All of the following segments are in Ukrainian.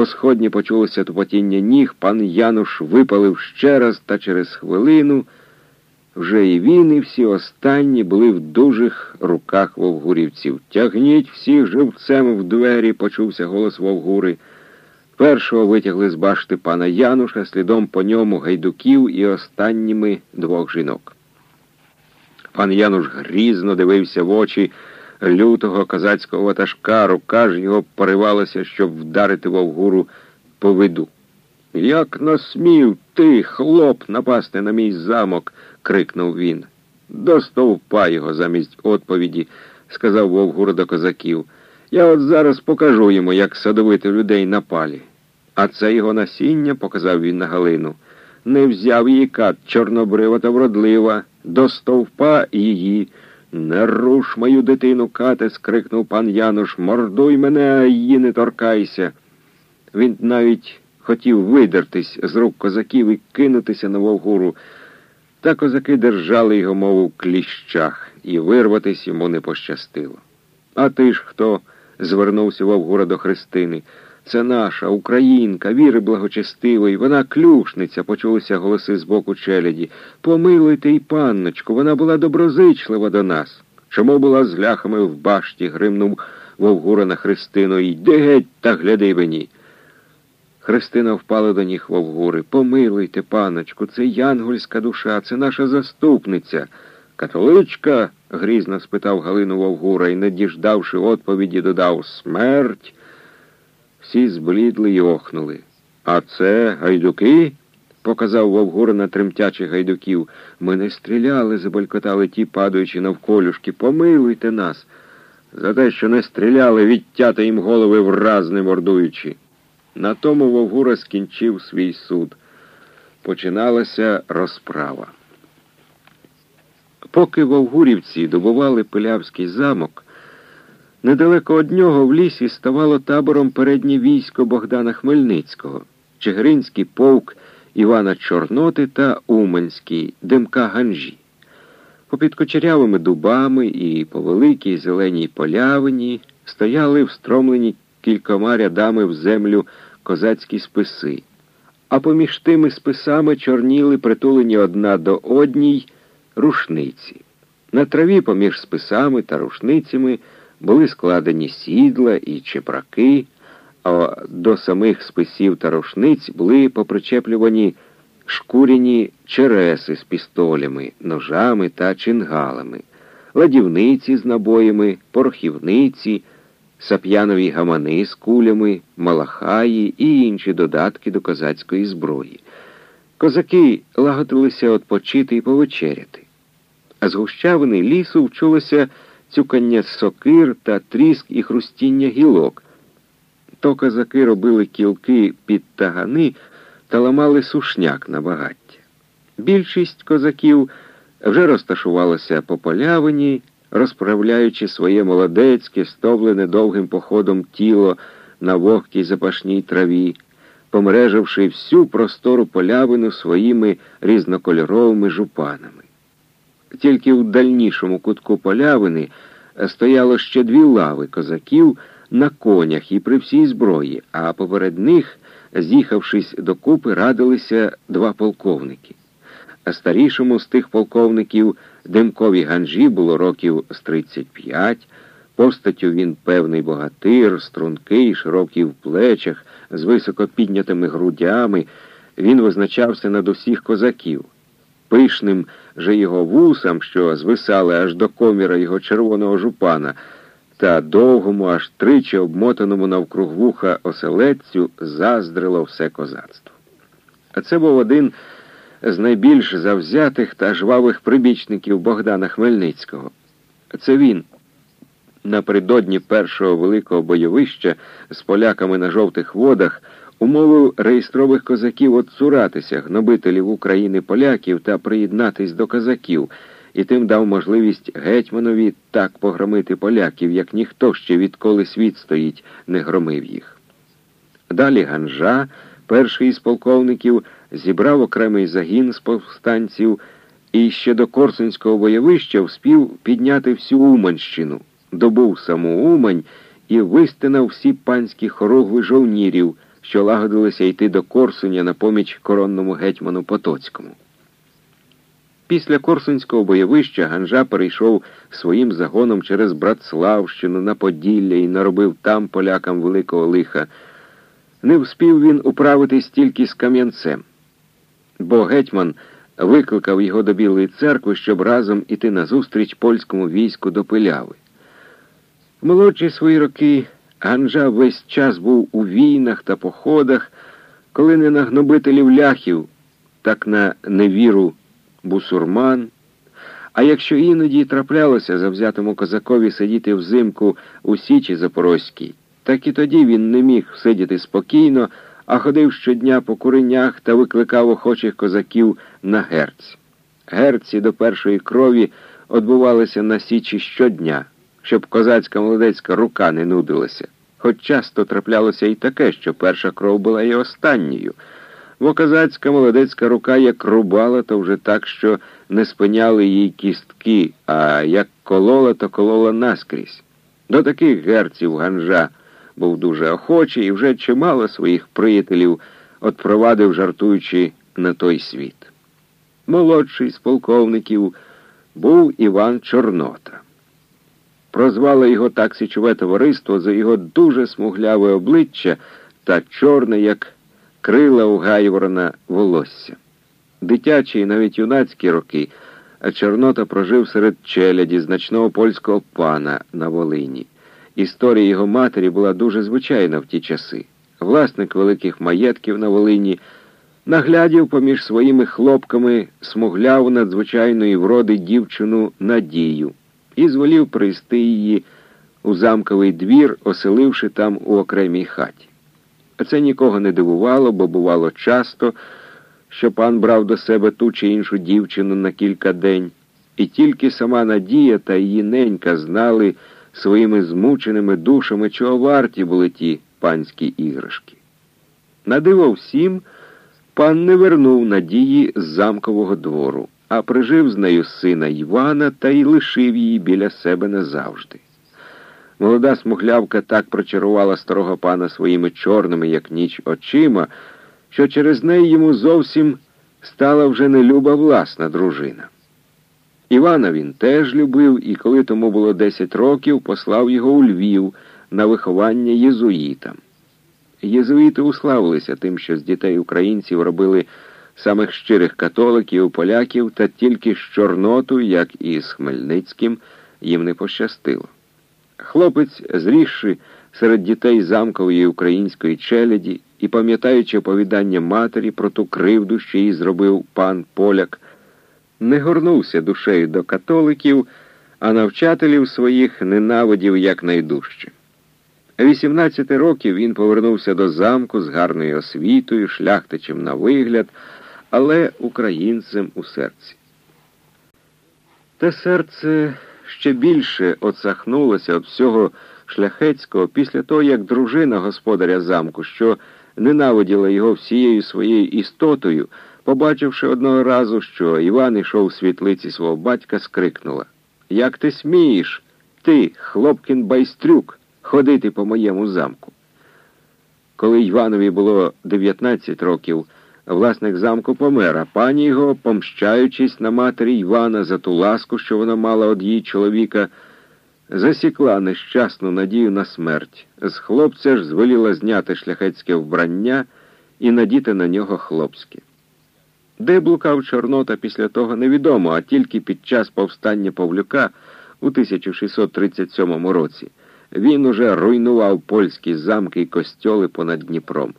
По сходні почулося тупотіння ніг, пан Януш випалив ще раз, та через хвилину вже і він, і всі останні були в дужих руках вовгурівців. Тягніть всіх живцем в двері, почувся голос Вовгури. Першого витягли з башти пана Януша, слідом по ньому гайдуків і останніми двох жінок. Пан Януш грізно дивився в очі лютого козацького ватажка, рука ж його поривалася, щоб вдарити Вовгуру по виду. Як насмів ти, хлоп, напасти на мій замок? крикнув він. До стовпа його замість відповіді, сказав Вовгур до козаків. Я от зараз покажу йому, як садовити людей на палі. А це його насіння, показав він на Галину. Не взяв її кат, чорнобрива та вродлива, до стовпа її. Не руш мою дитину, кате, скрикнув пан Януш, мордуй мене, а її не торкайся. Він навіть хотів видертись з рук козаків і кинутися на Вовгуру. Та козаки держали його, мов у кліщах, і вирватись йому не пощастило. А ти ж хто? звернувся Вовгура до Христини. Це наша українка, віри благочестивої, вона клюшниця, почулися голоси з боку челяді. Помилуйте й панночку, вона була доброзичлива до нас. Чому була з ляхами в башті? гримнув Вовгура на Христину. Йди геть та гляди мені. Христина впала до ніг Вовгури. Помилуйте, паночку, це янгольська душа, це наша заступниця. Католичка? грізно спитав Галину Вовгура і, не діждавши відповіді, додав смерть. Всі зблідли й охнули. А це гайдуки? показав Вовгура на тремтячих гайдуків. Ми не стріляли, забалькотали ті, падаючи навколюшки. Помилуйте нас. За те, що не стріляли, відтяти їм голови враз не мордуючи. На тому Вовгура скінчив свій суд. Починалася розправа. Поки вовгурівці добували Пилявський замок, недалеко од нього в лісі ставало табором переднє військо Богдана Хмельницького, Чигиринський полк Івана Чорноти та Уманський Демка Ганжі. Попід кочерявими дубами і по великій зеленій полявині стояли встромлені кількома рядами в землю козацькі списи, а поміж тими списами чорніли притулені одна до одній рушниці. На траві поміж списами та рушницями були складені сідла і чепраки, а до самих списів та рушниць були попричеплювані шкуряні череси з пістолями, ножами та чингалами, ладівниці з набоями, порохівниці, сап'янові гамани з кулями, малахаї і інші додатки до козацької зброї. Козаки лагодилися відпочити і повечеряти а з гущавини лісу вчулося цюкання сокир та тріск і хрустіння гілок. То козаки робили кілки під тагани та ламали сушняк на багаття. Більшість козаків вже розташувалася по полявині, розправляючи своє молодецьке, стовлене довгим походом тіло на вогкій запашній траві, помреживши всю простору полявину своїми різнокольоровими жупанами. Тільки в дальнішому кутку полявини стояло ще дві лави козаків на конях і при всій зброї, а поперед них, з'їхавшись докупи, радилися два полковники. А старішому з тих полковників Демкові Ганжі було років з 35, постаттю він певний богатир, стрункий, широкий в плечах, з високо піднятими грудями. Він визначався над усіх козаків пишним же його вусам, що звисали аж до коміра його червоного жупана, та довгому, аж тричі обмотаному навкруг вуха оселедцю заздрило все козацтво. А це був один з найбільш завзятих та жвавих прибічників Богдана Хмельницького. Це він. Напередодні першого великого бойовища з поляками на жовтих водах умовив реєстрових козаків отцуратися, гнобителів України поляків та приєднатись до козаків, і тим дав можливість гетьманові так погромити поляків, як ніхто ще відколи світ стоїть, не громив їх. Далі Ганжа, перший із полковників, зібрав окремий загін з повстанців і ще до Корсунського бойовища вспів підняти всю Уманщину, добув саму Умань і вистинав всі панські хоругви жовнірів що лагодилися йти до Корсуня на поміч коронному гетьману Потоцькому. Після Корсунського бойовища Ганжа перейшов своїм загоном через Братславщину на Поділля і наробив там полякам великого лиха. Не вспів він управитись тільки з Кам'янцем, бо гетьман викликав його до Білої церкви, щоб разом іти назустріч польському війську до Пиляви. Молодші свої роки Ганжа весь час був у війнах та походах, коли не на гнобителів ляхів, так на невіру бусурман. А якщо іноді траплялося завзятому козакові сидіти взимку у Січі Запорозькій, так і тоді він не міг сидіти спокійно, а ходив щодня по куренях та викликав охочих козаків на герць. Герці до першої крові відбувалися на Січі щодня, щоб козацька молодецька рука не нудилася. Хоч часто траплялося і таке, що перша кров була і останньою. Бо козацька молодецька рука як рубала, то вже так, що не спиняли їй кістки, а як колола, то колола наскрізь. До таких герців ганжа був дуже охочий і вже чимало своїх приятелів отпровадив, жартуючи на той світ. Молодший з полковників був Іван Чорнота. Прозвали його так січове товариство за його дуже смугляве обличчя та чорне, як крила у Гайворона волосся. Дитячі і навіть юнацькі роки, Чорнота прожив серед челяді значного польського пана на Волині. Історія його матері була дуже звичайна в ті часи. Власник великих маєтків на Волині наглядів поміж своїми хлопками смугляв надзвичайної вроди дівчину Надію і зволів привезти її у замковий двір, оселивши там у окремій хаті. А Це нікого не дивувало, бо бувало часто, що пан брав до себе ту чи іншу дівчину на кілька день, і тільки сама Надія та її ненька знали своїми змученими душами, чого варті були ті панські іграшки. На диво всім, пан не вернув Надії з замкового двору, а прижив з нею сина Івана та й лишив її біля себе назавжди. Молода смуглявка так прочарувала старого пана своїми чорними, як ніч, очима, що через неї йому зовсім стала вже нелюба власна дружина. Івана він теж любив і, коли тому було 10 років, послав його у Львів на виховання єзуїтам. Єзуїти уславилися тим, що з дітей українців робили самих щирих католиків, поляків, та тільки з Чорноту, як і з Хмельницьким, їм не пощастило. Хлопець, зрісши серед дітей замкової української челяді і пам'ятаючи оповідання матері про ту кривду, що їй зробив пан поляк, не горнувся душею до католиків, а навчателів своїх ненавидів якнайдужче. 18 років він повернувся до замку з гарною освітою, шляхтичем на вигляд, але українцем у серці. Те серце ще більше оцахнулося від всього шляхетського після того, як дружина господаря замку, що ненавиділа його всією своєю істотою, побачивши одного разу, що Іван ішов у світлиці свого батька, скрикнула Як ти смієш, ти, хлопкін байстрюк, ходити по моєму замку? Коли Іванові було 19 років, власник замку помер, а пані його, помщаючись на матері Івана за ту ласку, що вона мала од її чоловіка, засікла нещасну надію на смерть. З хлопця ж звеліла зняти шляхетське вбрання і надіти на нього хлопське. Де блукав Чорнота після того невідомо, а тільки під час повстання Павлюка у 1637 році він уже руйнував польські замки і костьоли понад Дніпром.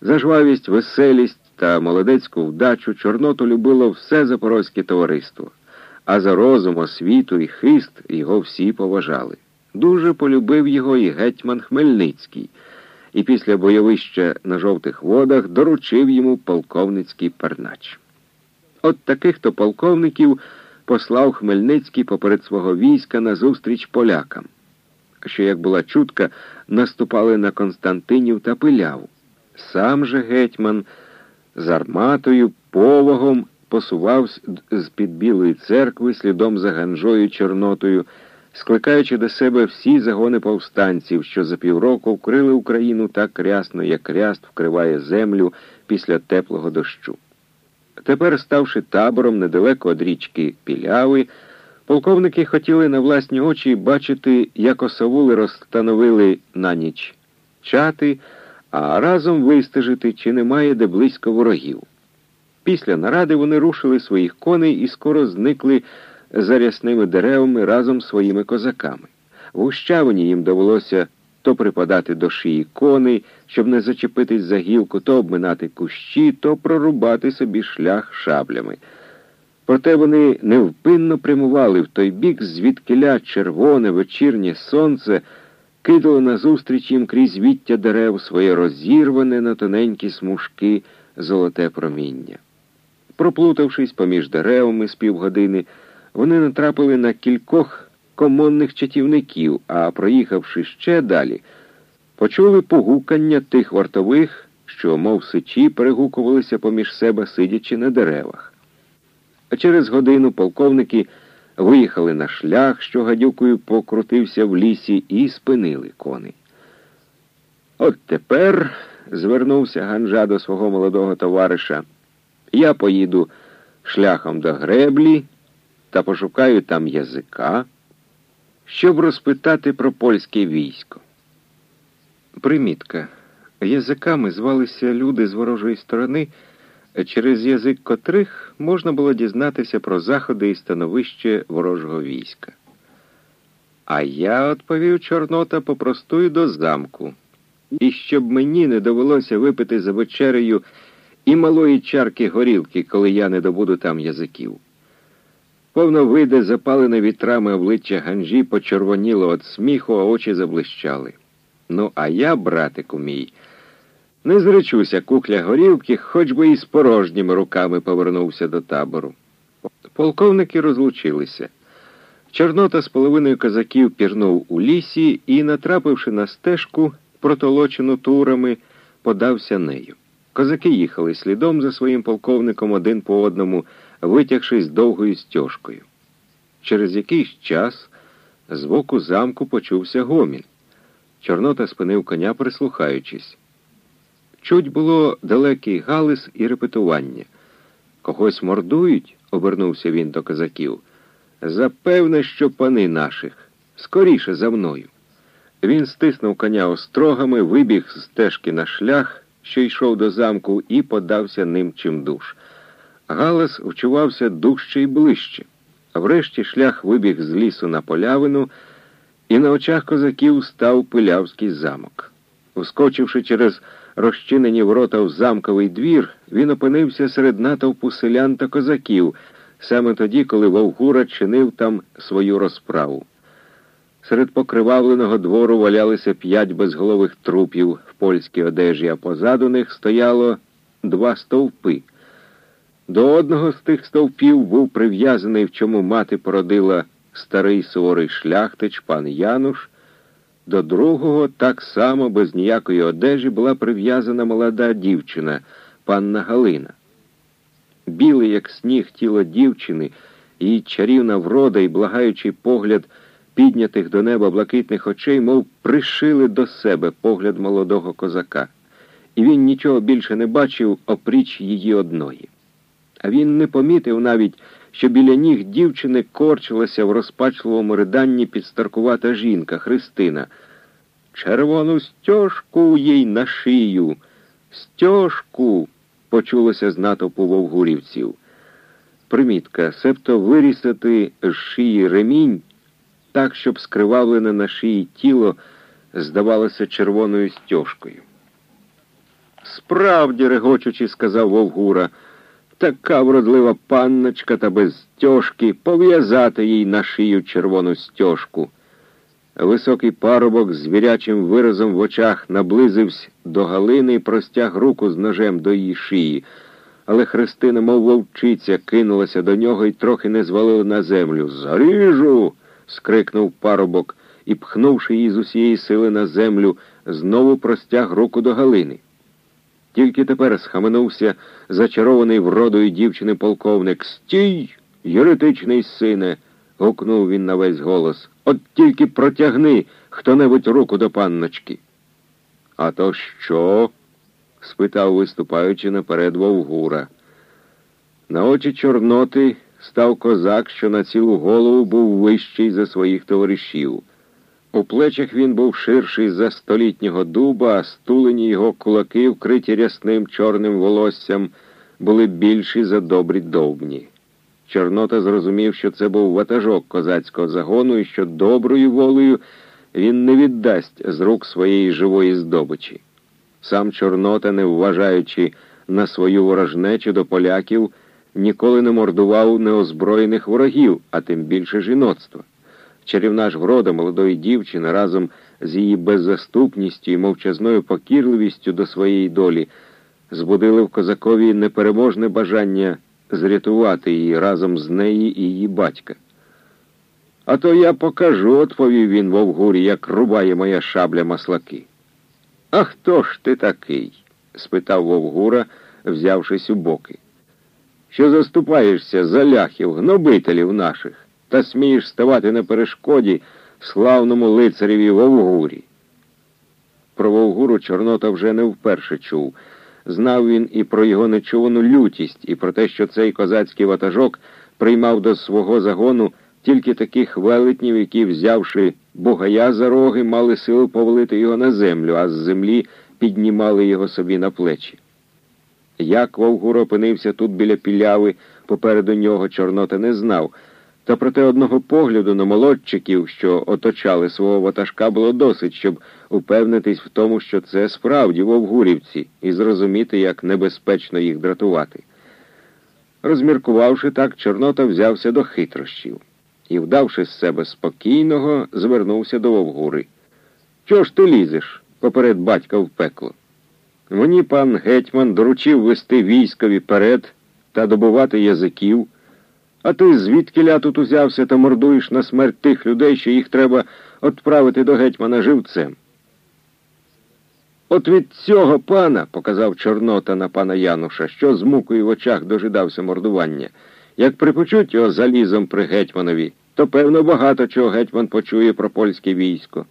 За жвавість, веселість та молодецьку вдачу Чорноту любило все запорозьке товариство, а за розум, освіту і хист його всі поважали. Дуже полюбив його і гетьман Хмельницький, і після бойовища на жовтих водах доручив йому полковницький пернач. От таких то полковників послав Хмельницький поперед свого війська назустріч полякам, що, як була чутка, наступали на Константинів та Пиляву. Сам же гетьман з арматою, повагом посувався з під Білої церкви слідом за Ганжою Чорнотою, скликаючи до себе всі загони повстанців, що за півроку вкрили Україну так рясно, як ряст вкриває землю після теплого дощу. Тепер, ставши табором недалеко від річки Піляви, полковники хотіли на власні очі бачити, як осавули розстановили на ніч чати, а разом вистежити, чи немає де близько ворогів. Після наради вони рушили своїх коней і скоро зникли за рясними деревами разом з своїми козаками. В Ущавині їм довелося то припадати до шиї коней, щоб не зачепитись за гілку, то обминати кущі, то прорубати собі шлях шаблями. Проте вони невпинно прямували в той бік, звідкиля червоне вечірнє сонце кидало назустріч їм крізь віття дерев своє розірване на тоненькі смужки золоте проміння. Проплутавшись поміж деревами з півгодини, вони натрапили на кількох комонних чатівників, а проїхавши ще далі, почули погукання тих вартових, що, мов сичі, перегукувалися поміж себе, сидячи на деревах. А через годину полковники виїхали на шлях, що гадюкою покрутився в лісі, і спинили коней. От тепер, звернувся Ганжа до свого молодого товариша, я поїду шляхом до греблі та пошукаю там язика, щоб розпитати про польське військо. Примітка. Язиками звалися люди з ворожої сторони, через язик котрих можна було дізнатися про заходи і становище ворожого війська. А я, відповів Чорнота, попростую до замку, і щоб мені не довелося випити за вечерею і малої чарки горілки, коли я не добуду там язиків. Повно вийде запалене вітрами обличчя Ганжі почервоніло від сміху, а очі заблищали. Ну, а я, братику мій, не зречуся кукля горілки, хоч би і з порожніми руками повернувся до табору. Полковники розлучилися. Чорнота з половиною козаків пірнув у лісі і, натрапивши на стежку, протолочену турами, подався нею. Козаки їхали слідом за своїм полковником один по одному, витягшись довгою стежкою. Через якийсь час з боку замку почувся гомін. Чорнота спинив коня, прислухаючись. Чуть було далекий галис і репетування. Когось мордують, обернувся він до козаків. Запевне, що пани наших. Скоріше за мною. Він стиснув коня острогами, вибіг з стежки на шлях що йшов до замку, і подався ним чимдуж. Галас вчувався дужче і ближче. Врешті шлях вибіг з лісу на полявину, і на очах козаків став пилявський замок. Ускочивши через розчинені ворота в замковий двір, він опинився серед натовпу селян та козаків, саме тоді, коли Вовгура чинив там свою розправу. Серед покривавленого двору валялися п'ять безголових трупів в польській одежі, а позаду них стояло два стовпи. До одного з тих стовпів був прив'язаний, в чому мати породила старий суворий шляхтич, пан Януш. До другого так само без ніякої одежі була прив'язана молода дівчина, панна Галина. Білий, як сніг, тіло дівчини, її чарівна врода і благаючий погляд піднятих до неба блакитних очей, мов пришили до себе погляд молодого козака, і він нічого більше не бачив опріч її одної. А він не помітив навіть, що біля ніг дівчини корчилася в розпачливому риданні підстаркувата жінка Христина. Червону стежку їй на шию, стежку, почулося з натовпу вовгурівців. Примітка, себто вирісати з шиї ремінь так, щоб скривавлене на шиї тіло здавалося червоною стежкою. Справді, регочучи, сказав Вовгура, така вродлива панночка та без стежки пов'язати їй на шию червону стежку. Високий парубок з звірячим виразом в очах наблизився до Галини і простяг руку з ножем до її шиї, але Христина, мов вовчиця, кинулася до нього і трохи не звалила на землю. Заріжу скрикнув парубок і, пхнувши її з усієї сили на землю, знову простяг руку до Галини. Тільки тепер схаменувся зачарований вродою дівчини полковник. Стій, єретичний сине, гукнув він на весь голос. От тільки протягни хто-небудь руку до панночки. А то що? спитав, виступаючи наперед Вовгура. На очі Чорноти став козак, що на цілу голову був вищий за своїх товаришів. У плечах він був ширший за столітнього дуба, а стулені його кулаки, вкриті рясним чорним волоссям, були більші за добрі довбні. Чорнота зрозумів, що це був ватажок козацького загону і що доброю волею він не віддасть з рук своєї живої здобичі. Сам Чорнота, не вважаючи на свою ворожнечу до поляків, ніколи не мордував неозброєних ворогів, а тим більше жіноцтва. Чарівна ж врода молодої дівчини разом з її беззаступністю і мовчазною покірливістю до своєї долі збудили в козакові непереможне бажання зрятувати її разом з неї і її батька. А то я покажу, відповів він Вовгурі, як рубає моя шабля маслаки. А хто ж ти такий? спитав Вовгура, взявшись у боки. Що заступаєшся за ляхів, гнобителів наших, та смієш ставати на перешкоді славному лицареві Вовгурі? Про Вовгуру Чорнота вже не вперше чув. Знав він і про його нечувану лютість, і про те, що цей козацький ватажок приймав до свого загону тільки таких велетнів, які, взявши бугая за роги, мали силу повалити його на землю, а з землі піднімали його собі на плечі. Як Вовгур опинився тут біля піляви, попереду нього Чорнота не знав, та проте одного погляду на молодчиків, що оточали свого ватажка, було досить, щоб упевнитись в тому, що це справді вовгурівці, і зрозуміти, як небезпечно їх дратувати. Розміркувавши так, Чорнота взявся до хитрощів і, вдавши з себе спокійного, звернувся до Вовгури. Чого ж ти лізеш поперед батька в пекло? Мені пан гетьман доручив вести військові перед та добувати язиків, а ти звідки ля тут узявся та мордуєш на смерть тих людей, що їх треба відправити до гетьмана живцем. От від цього пана, показав Чорнота на пана Януша, що з мукою в очах дожидався мордування. Як припочуть його залізом при гетьманові, то певно багато чого гетьман почує про польське військо.